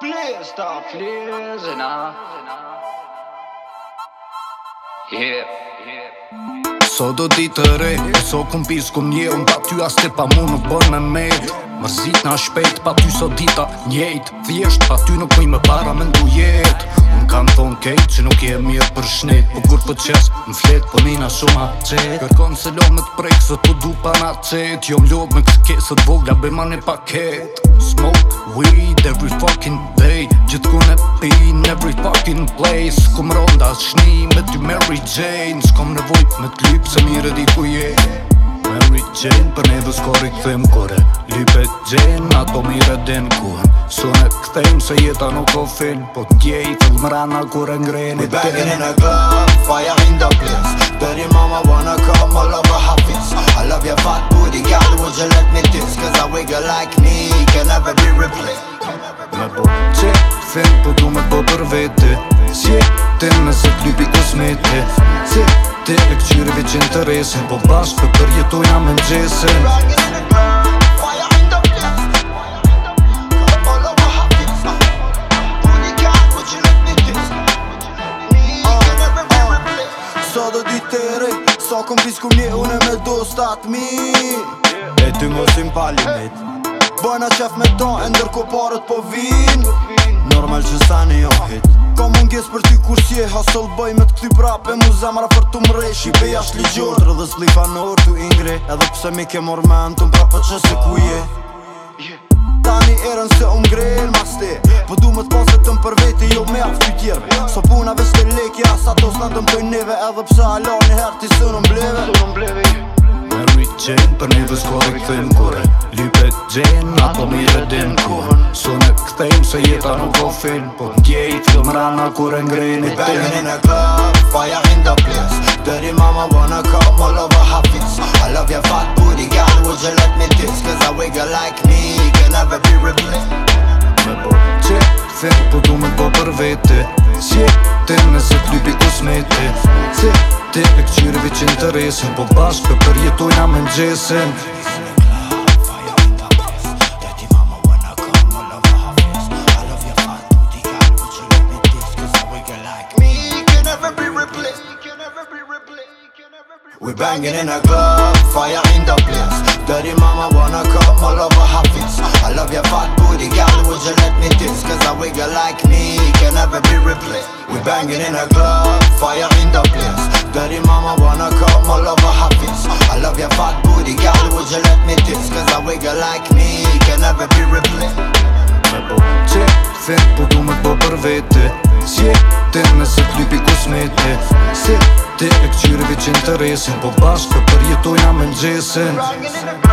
Please stop listening Yeah, So do di të re, so kum pis kum nje Un pa ty as te pa mu nuk bën me me Më zit na shpejt pa ty so dita njejt Thjesht pa ty nuk kuj me para me okay, që nuk je mirë për shnet Po kur për qes, më flet, po nina shumë aqet Kërkon se lo me të prek, se të du pa na qet Jo më lodh me këtë kesët vogla, be një paket Smoke weed every fucking day Gjithë ku në pin every fucking place Ku më ronda shni me ty Mary Jane shkom kom nevoj me t'lyp, se mi di ku je yeah. Memory chain për ne dhe skori këthim kore Lipe gjen, ato mire din kur Sune këthim se jeta nuk o fin Po tje t'gjej të mrana kure ngrejnë i tim We begging in a glove, fire in the place Daddy mama wanna come all over her face I love your fat booty girl, would you let me taste Cause a wigger like me can never be replaced Me bo po që këthim po du me po për vete Si e tim me se t'lypi kosmeti Si e tim me se t'lypi kosmeti K'qyrëve Po bashkë për e m'gjese vi e në glas Po bashkë të po me blesë Sa do ditë Une me do stat mi E ty mosim palimet Va qef me ton E ndërko parët po vin Normal që sa një ohit jo Kom kujdes për ty kur sje Hasol bëj me t'kthy prap e mu zamra për t'u mre Shqipe jash ligjor Tërë dhe s'li fanor t'u ingre Edhe pse mi ke mor me në pra për që se ku je Tani erën se u mgre ma ste Po du më t'pon se t'em për vete jo me aftu tjerë So puna ve s'ke leke asa dos në t'em t'oj neve Edhe pëse ala një her t'i së në mbleve Me rritë qenë për një vëzkoj këthim kore Lipe t'gjenë apo mire din kore këta se jeta nuk o film Po t'gjej të këm rana kur e ngrejni të tim Bejnë në klap, pa ja hinda pjes Dëri mama wanna come all over hafiz I love your fat booty gal, would you let me diss Cause a wigga like me, can never be replaced Me po që këthe, po du me po për vete Si e te nëse t'lypi kosmete Si e te e këqyri vi që interesin Po bashkë përjetoj na me në We banging in a club, fire in the place. Dirty mama wanna cut all over her face. I love your fat booty, girl, would you let me taste? Cause a wigger like me can never be replaced. We banging in a club, fire in the place. Dirty mama wanna come all over her face. I love your fat booty, girl, would you let me taste? Cause a wigger like me can never be replaced. Че се подумах по-първите си не са клипи космите Си këtë Po bashkë për jetoja me në Rockin'